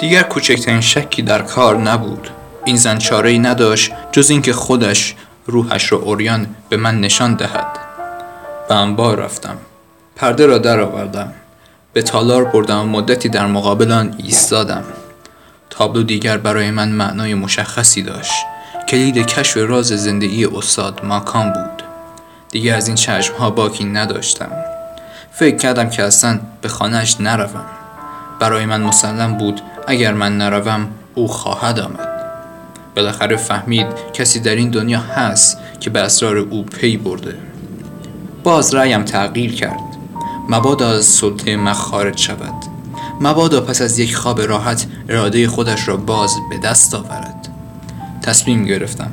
دیگر کوچکترین شکی در کار نبود. این زن چاره ای نداشت جز اینکه خودش روحش را اوریان به من نشان دهد. به انبار رفتم. پرده را درآوردم. به تالار بردم و مدتی در مقابل آن ایستادم. تابلو دیگر برای من معنای مشخصی داشت. کلید کشف راز زندگی استاد ماکان بود. دیگر از این چشم ها باکی نداشتم. فکر کردم که اصلا به خانهش نروم. برای من مسلم بود اگر من نروم او خواهد آمد. بالاخره فهمید کسی در این دنیا هست که به اسرار او پی برده. باز رأیم تغییر کرد. مبادا از سلطه من خارج شود. مبادا پس از یک خواب راحت اراده خودش را باز به دست آورد. تصمیم گرفتم.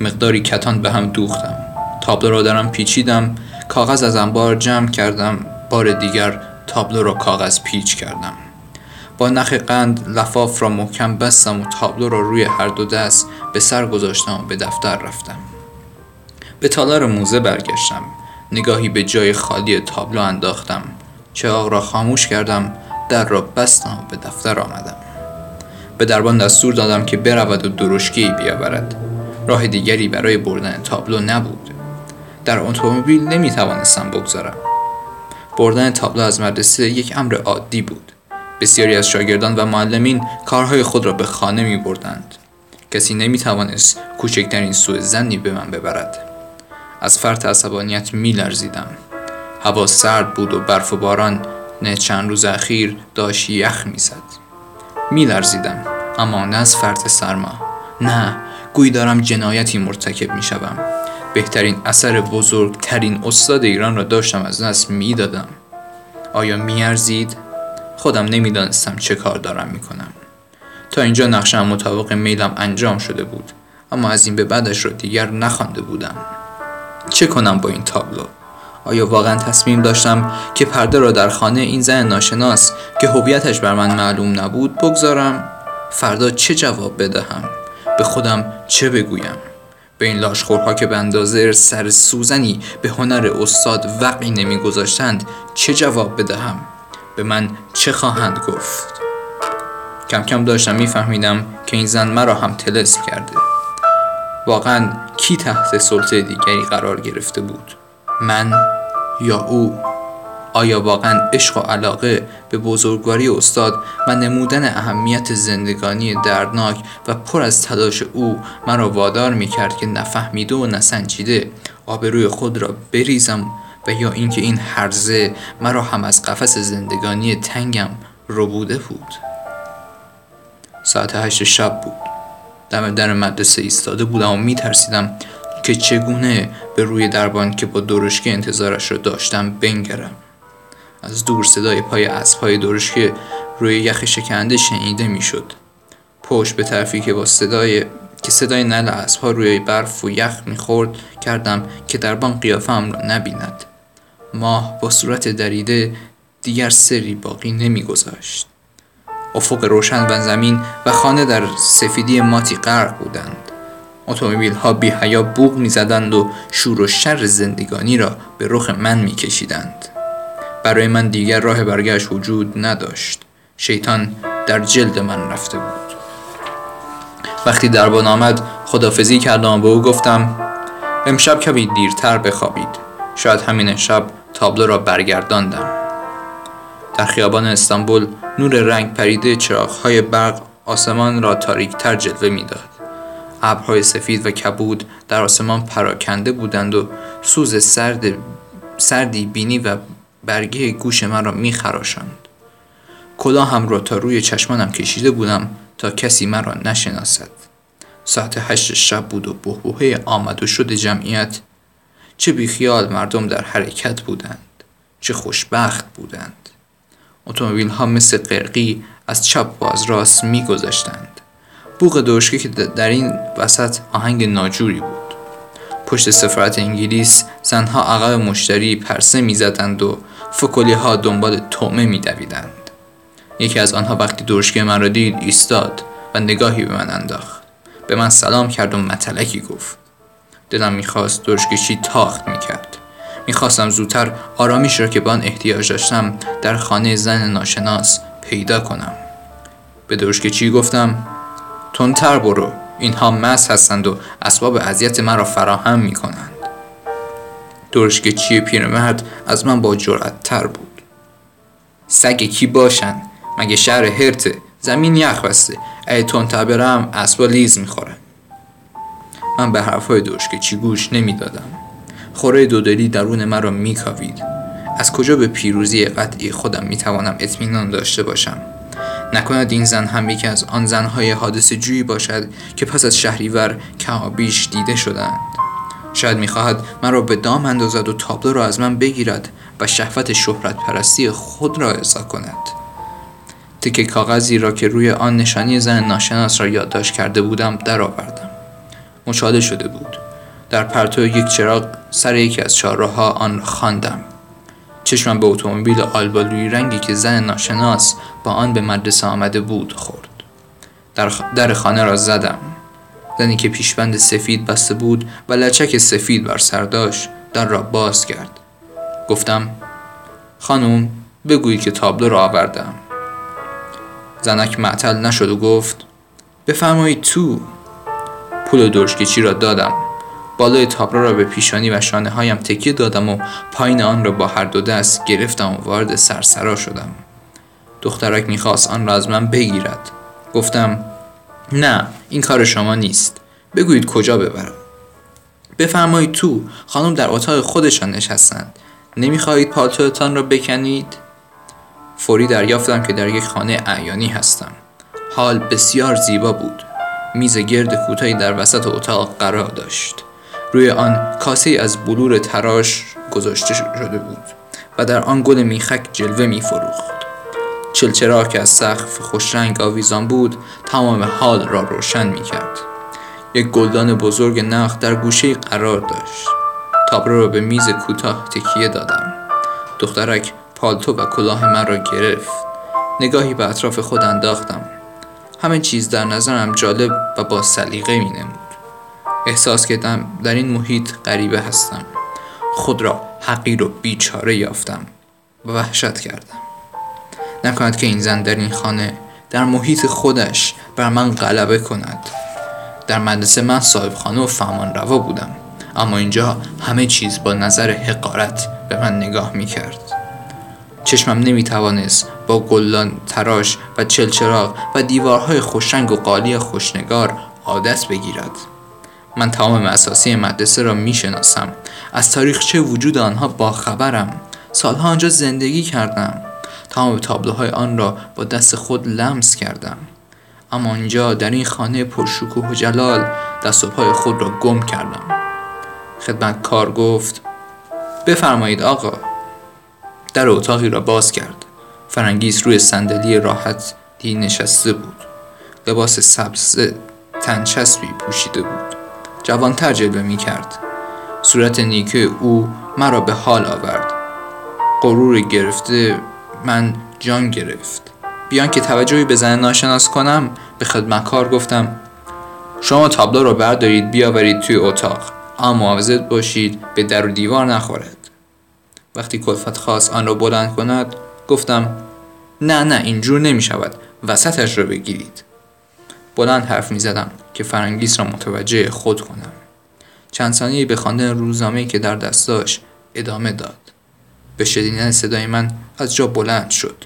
مقداری کتان به هم دوختم. تابلو را درم پیچیدم. کاغذ از انبار جمع کردم. بار دیگر تابلو را کاغذ پیچ کردم. با نخ قند لفاف را محکم بستم و تابلو را روی هر دو دست به سر گذاشتم و به دفتر رفتم. به تالار موزه برگشتم. نگاهی به جای خالی تابلو انداختم. چراغ را خاموش کردم در را بستم و به دفتر آمدم. به دربان دستور دادم که برود و درشکی بیاورد. راه دیگری برای بردن تابلو نبود. در اتومبیل نمی توانستم بگذارم. بردن تابلو از مدرسه یک امر عادی بود. بسیاری از شاگردان و معلمین کارهای خود را به خانه می بردند کسی نمی توانست کوچکترین سوء زنی به من ببرد. از فرط عصبانیت می لرزیدم هوا سرد بود و برف و باران نه چند روز اخیر داشت یخ می‌زد. میلرزیدم اما نه از فرط سرما. نه گویی دارم جنایتی مرتکب می شوم. بهترین اثر بزرگترین استاد ایران را داشتم از دست می‌دادم. آیا میارزید؟ خودم نمی‌دانستم چه کار دارم می‌کنم. تا اینجا نقشم مطابق میلم انجام شده بود اما از این به بعدش را دیگر نخوانده بودم. چه کنم با این تابلو؟ آیا واقعا تصمیم داشتم که پرده را در خانه این زن ناشناس که هویتش بر من معلوم نبود بگذارم؟ فردا چه جواب بدهم؟ به خودم چه بگویم؟ به این لاشخورها که به اندازه سر سوزنی به هنر استاد وقعی نمیگذاشتند چه جواب بدهم؟ به من چه خواهند گفت؟ کم کم داشتم میفهمیدم که این زن مرا هم تلس کرده. واقعا کی تحت سلطه دیگری قرار گرفته بود؟ من یا او؟ آیا واقعا عشق و علاقه به بزرگواری استاد و نمودن اهمیت زندگانی دردناک و پر از تلاش او مرا وادار می کرد که نفهمیده و نسنجیده آبروی خود را بریزم و یا اینکه این هرزه مرا هم از قفس زندگانی تنگم ربوده بود. ساعت هشت شب بود. دم در مدرسه ایستاده بودم و می ترسیدم که چگونه به روی دربان که با درشکه انتظارش را داشتم بنگرم. از دور صدای پای اسبهای درشکه روی یخ شکنده شنیده می‌شد. پشت به طرفی که با صدای که صدای نل اسبها روی برف و یخ می‌خورد کردم که دربان قیافم را نبیند. ماه با صورت دریده دیگر سری باقی نمیگذاشت افق روشن و زمین و خانه در سفیدی ماتی غرق بودند اتومبیل ها بی حیا بوغ می زدند و شور و شر زندگانی را به رخ من می کشیدند. برای من دیگر راه برگشت وجود نداشت. شیطان در جلد من رفته بود. وقتی دربان آمد خدافزی کردم و به او گفتم امشب کمی دیرتر بخوابید. شاید همین شب تابلو را برگرداندم. در خیابان استانبول نور رنگ پریده چراغهای برق آسمان را تاریکتر جلوه می‌داد. ابرهای سفید و کبود در آسمان پراکنده بودند و سوز سرد سردی بینی و برگه گوش من را میخراشاند هم را تا روی چشمانم کشیده بودم تا کسی مرا نشناسد ساعت هشت شب بود و بهبوهه آمد و شد جمعیت چه بیخیال مردم در حرکت بودند چه خوشبخت بودند. اتومبیل ها مثل قرقی از چپ و از راست میگذشتند. بوق دوشکی که در این وسط آهنگ ناجوری بود. پشت سفارت انگلیس زنها عقب مشتری پرسه می‌زدند و فکولی ها دنبال تومه میدویدند. یکی از آنها وقتی درشکه من را دید ایستاد و نگاهی به من انداخت. به من سلام کرد و متلکی گفت. دلم می‌خواست درشکشی تاخت می‌کرد. می‌خواستم زودتر آرامیش را که به آن احتیاج داشتم در خانه زن ناشناس پیدا کنم. به چی گفتم تندتر برو اینها مس هستند و اسباب اذیت مرا فراهم می کنند چی پیرمرد از من با جرأت تر بود. سگ کی باشند مگه شهر هرته زمین یخ بسته. ای تندتر برم اسبا لیز می‌خوره من به حرفهای چی گوش نمی‌دادم. خوره دودلی درون مرا میکاوید. از کجا به پیروزی قطعی خودم می‌توانم اطمینان داشته باشم؟ نکند این زن هم یکی از آن زنهای حادث جویی باشد که پس از شهریور کمابیش دیده شدند. شاید می‌خواهد مرا به دام اندازد و تابلو را از من بگیرد و شهوت شهرت پرستی خود را ارضا کند. تکه کاغذی را که روی آن نشانی زن ناشناس را یادداشت کرده بودم درآوردم. مشاهده شده بود. در پرتو یک چراغ سر یکی از چهارراهها آن را خواندم. چشمم به اتومبیل آلبالوی رنگی که زن ناشناس با آن به مدرسه آمده بود خورد. در, در خانه را زدم. زنی که پیشبند سفید بسته بود و لچک سفید بر سر داشت در را باز کرد. گفتم خانم بگویی که تابلو را آوردم. زنک معطل نشد و گفت بفرمایید تو. پول درشکچی را دادم. بالای تابلو را به پیشانی و شانه هایم تکیه دادم و پایین آن را با هر دو دست گرفتم و وارد سرسرا شدم. دخترک می‌خواست آن را از من بگیرد. گفتم نه این کار شما نیست. بگویید کجا ببرم. بفرمایید تو خانم در اتاق خودشان نشستند. نمی‌خواهید پالتوتان را بکنید؟ فوری دریافتم که در یک خانه اعیانی هستم. حال بسیار زیبا بود. میز گرد کوتاهی در وسط اتاق قرار داشت. روی آن کاسه از بلور تراش گذاشته شده بود و در آن گل میخک جلوه میفروخت. چلچرا که از سقف خوشرنگ آویزان بود تمام حال را روشن می‌کرد. یک گلدان بزرگ نخ در گوشه قرار داشت. تابلو را به میز کوتاه تکیه دادم. دخترک پالتو و کلاه من را گرفت. نگاهی به اطراف خود انداختم. همه چیز در نظرم جالب و با سلیقه می نمود. احساس کردم در این محیط غریبه هستم. خود را حقیر و بیچاره یافتم و وحشت کردم. نکند که این زن در این خانه در محیط خودش بر من غلبه کند. در مدرسه من صاحب خانه و فهمان روا بودم. اما اینجا همه چیز با نظر حقارت به من نگاه می کرد. چشمم نمی توانست با گلان تراش و چلچراغ و دیوارهای خوشنگ و قالی خوشنگار عادت بگیرد. من تمام اساسی مدرسه را می شناسم از تاریخچه وجود آنها با خبرم. سالها آنجا زندگی کردم. تمام تابلوهای آن را با دست خود لمس کردم. اما اینجا در این خانه پرشکوه و جلال دست و پای خود را گم کردم. خدمت کار گفت بفرمایید آقا. در اتاقی را باز کرد. فرنگیس روی صندلی راحت دی نشسته بود. لباس سبز تنچسبی پوشیده بود. جوانتر جلوه می کرد. صورت نیکه او مرا به حال آورد. غرور گرفته من جان گرفت. بیان که توجهی به زن ناشناس کنم به خدمتکار گفتم شما تابلو رو بردارید بیاورید توی اتاق. اما مواظب باشید به در و دیوار نخورد. وقتی کلفت خواست آن را بلند کند گفتم نه نه اینجور نمی شود وسطش را بگیرید. بلند حرف می زدم که فرنگیس را متوجه خود کنم. چند ثانیه به خواندن روزنامه‌ای که در دست ادامه داد. به شدیدن صدای من از جا بلند شد.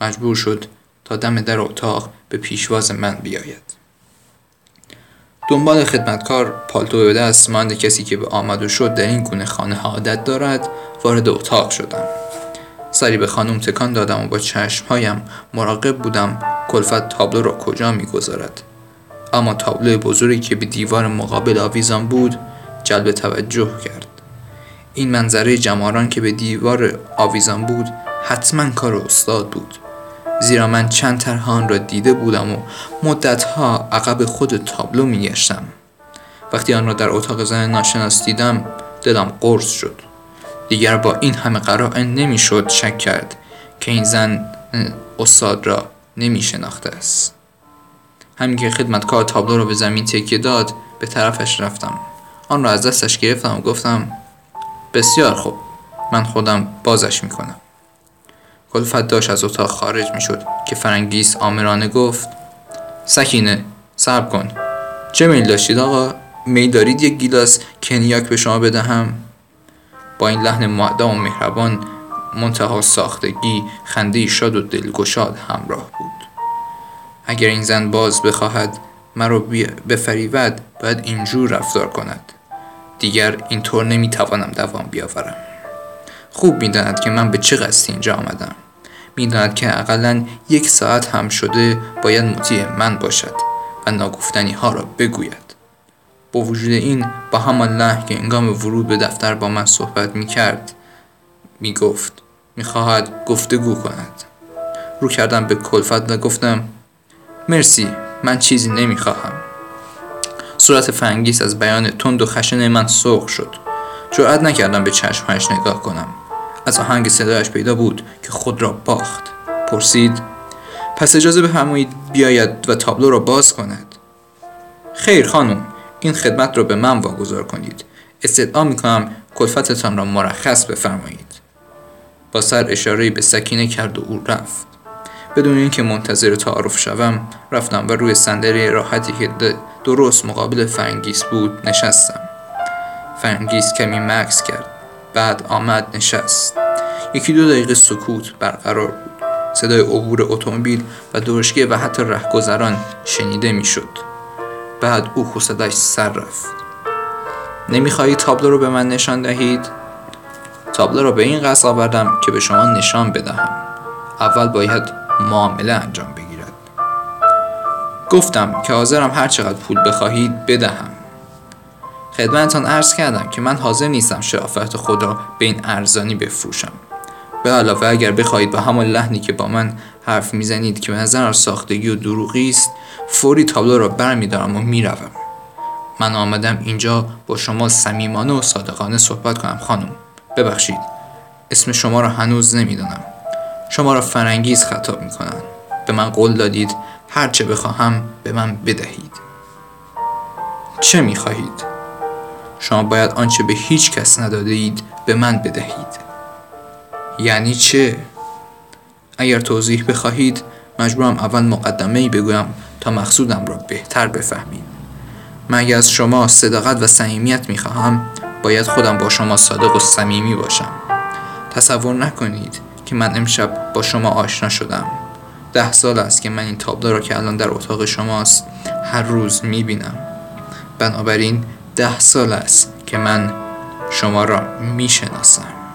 مجبور شد تا دم در اتاق به پیشواز من بیاید. دنبال خدمتکار پالتو به دست مانده کسی که به آمد و شد در این گونه خانه عادت دارد وارد اتاق شدم. سری به خانم تکان دادم و با چشمهایم مراقب بودم کلفت تابلو را کجا می‌گذارد. اما تابلو بزرگی که به دیوار مقابل آویزان بود جلب توجه کرد. این منظره جماران که به دیوار آویزان بود حتما کار استاد بود. زیرا من چند ترهان را دیده بودم و مدتها عقب خود تابلو میگشتم. وقتی آن را در اتاق زن ناشناس دیدم دلم قرص شد. دیگر با این همه قرائن نمی‌شد شک کرد که این زن استاد را نمی شناخته است. همین که خدمتکار تابلو را به زمین تکیه داد به طرفش رفتم. آن را از دستش گرفتم و گفتم بسیار خوب من خودم بازش می‌کنم. کلفت داشت از اتاق خارج می شد که فرنگیس آمرانه گفت سکینه صبر کن. چه میل داشتید آقا؟ میل دارید یک گیلاس کنیاک به شما بدهم؟ با این لحن معدم و مهربان منتها ساختگی خنده شاد و دلگشاد همراه بود. اگر این زن باز بخواهد مرا بفریود باید اینجور رفتار کند. دیگر اینطور نمی‌توانم دوام بیاورم. خوب می‌داند که من به چه قصدی اینجا آمدم. می‌داند که اقلا یک ساعت هم شده باید مطیع من باشد و ناگفتنی ها را بگوید. با وجود این با همان که انگام ورود به دفتر با من صحبت می کرد می گفت می گفتگو کند. رو کردم به کلفت و گفتم مرسی من چیزی نمی خواهم صورت فنگیس از بیان تند و خشن من سرخ شد. جرأت نکردم به چشمهایش نگاه کنم. از آهنگ صدایش پیدا بود که خود را باخت. پرسید پس اجازه بفرمایید بیاید و تابلو را باز کند؟ خیر خانم این خدمت را به من واگذار کنید. استدعا می کنم کلفتتان را مرخص بفرمایید. با سر اشاره به سکینه کرد و او رفت. بدون اینکه منتظر تعارف شوم رفتم و روی صندلی راحتی که درست مقابل فرنگیس بود نشستم. فرنگیس کمی مکث کرد. بعد آمد نشست. یکی دو دقیقه سکوت برقرار بود. صدای عبور اتومبیل و درشگه و حتی رهگذران شنیده می‌شد. بعد او خوصدش سر رفت. نمی‌خواهی تابلو رو به من نشان دهید؟ تابلو رو به این قصد آوردم که به شما نشان بدهم. اول باید معامله انجام بگیرد. گفتم که حاضرم هر چقدر پول بخواهید بدهم. خدمتتان عرض کردم که من حاضر نیستم شرافت خود را به این ارزانی بفروشم. به علاوه اگر بخواهید با همان لحنی که با من حرف می‌زنید که به نظر ساختگی و دروغی است فوری تابلو را برمیدارم و می‌روم. من آمدم اینجا با شما صمیمانه و صادقانه صحبت کنم خانم. ببخشید. اسم شما را هنوز نمی‌دانم. شما را فرنگیز خطاب می‌کنم به من قول دادید هرچه بخواهم به من بدهید. چه می‌خواهید؟ شما باید آنچه به هیچ کس نداده اید به من بدهید. یعنی چه؟ اگر توضیح بخواهید مجبورم اول مقدمه ای بگویم تا مقصودم را بهتر بفهمید. من اگر از شما صداقت و صمیمیت می‌خواهم باید خودم با شما صادق و صمیمی باشم. تصور نکنید که من امشب با شما آشنا شدم. ده سال است که من این تابلو را که الان در اتاق شماست هر روز می‌بینم. بنابراین ده سال است که من شما را می‌شناسم.